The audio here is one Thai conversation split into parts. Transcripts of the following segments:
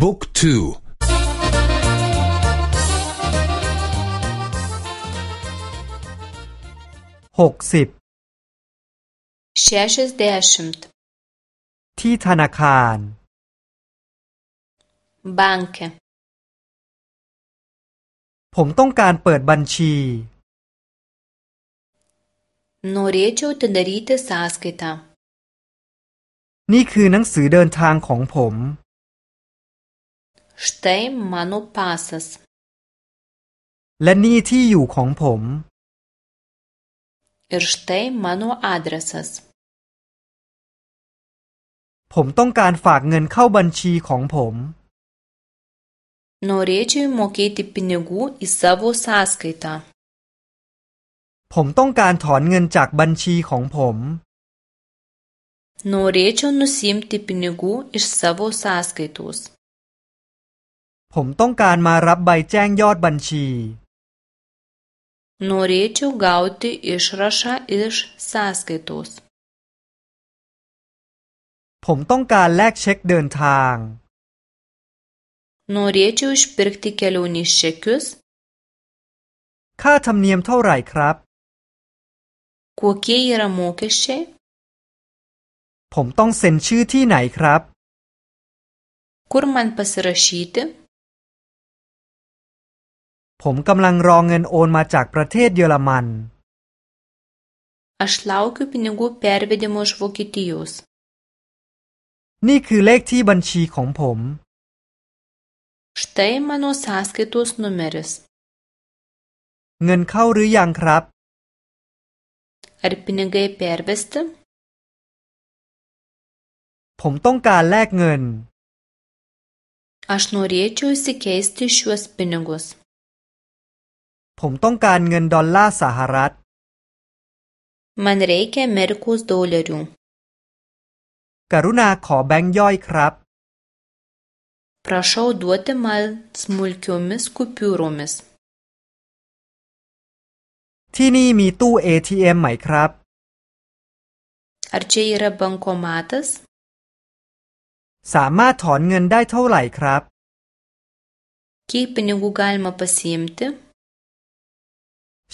บุ๊กทูหกสิบเชชสเดชมต์ที่ธนาคารบังก์ผมต้องการเปิดบัญชี Norėčiau atidaryti sąskaitą. นี่คือหนังสือเดินทางของผม Štai mano pasas. และนี่ที่อยู่ของผม Ir štai mano adresas. ผมต้องการฝากเงินเข้าบัญชีของผม Norėčiau įmokėti pinigų į savo sąskaitą. ผมต้องการถอนเงินจากบัญชีของผม Norėčiau nusimti pinigų iš savo sąskaitos. ผมต้องการมารับใบแจ้งยอดบัญชี Norėčiau gauti išrašą iš sąskaitos. ผมต้องการแลกเช็คเดินทาง Norėčiau išpirkti kelionės čekius. ค่าธรรมเนียมเท่าไหร่ครับ Kokie yra mokesčiai? ผมต้องเซ็นชื่อที่ไหนครับ Kur man pasirašyti? ผมกำลังรอเงินโอนมาจากประเทศเยอรมัน Aš laukiu pinigų pervedimo iš Vokietijos. นี่คือเลขที่บัญชีของผม Štai mano sąskaitos numeris. เงินเข้าหรือยังครับ Ar pinigai pervesti? ผมต้องการแลกเงิน Aš norėčiau įsikeisti šiuos pinigus. ผมต้องการเงินดอลลาร์สหรัฐ Man reikia Amerikos dolerių. กรุณาขอแบงค์ย่อยครับ Prašau duoti man smulkiomis kupiūromis. ที่นี่มีตู้ ATM ไหมครับ Ar čia yra bankomatas? สามารถถอนเงินได้เท่าไหร่ครับ Kiek pinigų galima pasiimti?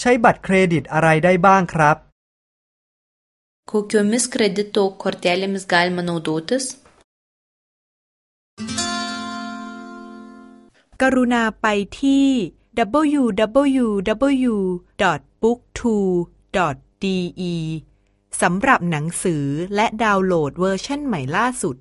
ใช้บัตรเครดิตอะไรได้บ้างครับ Kokiomis kredito kortelėmis galima naudotis? กรุณาไปที่ www.booktwo.de สำหรับหนังสือและดาวน์โหลดเวอร์ชันใหม่ล่าสุด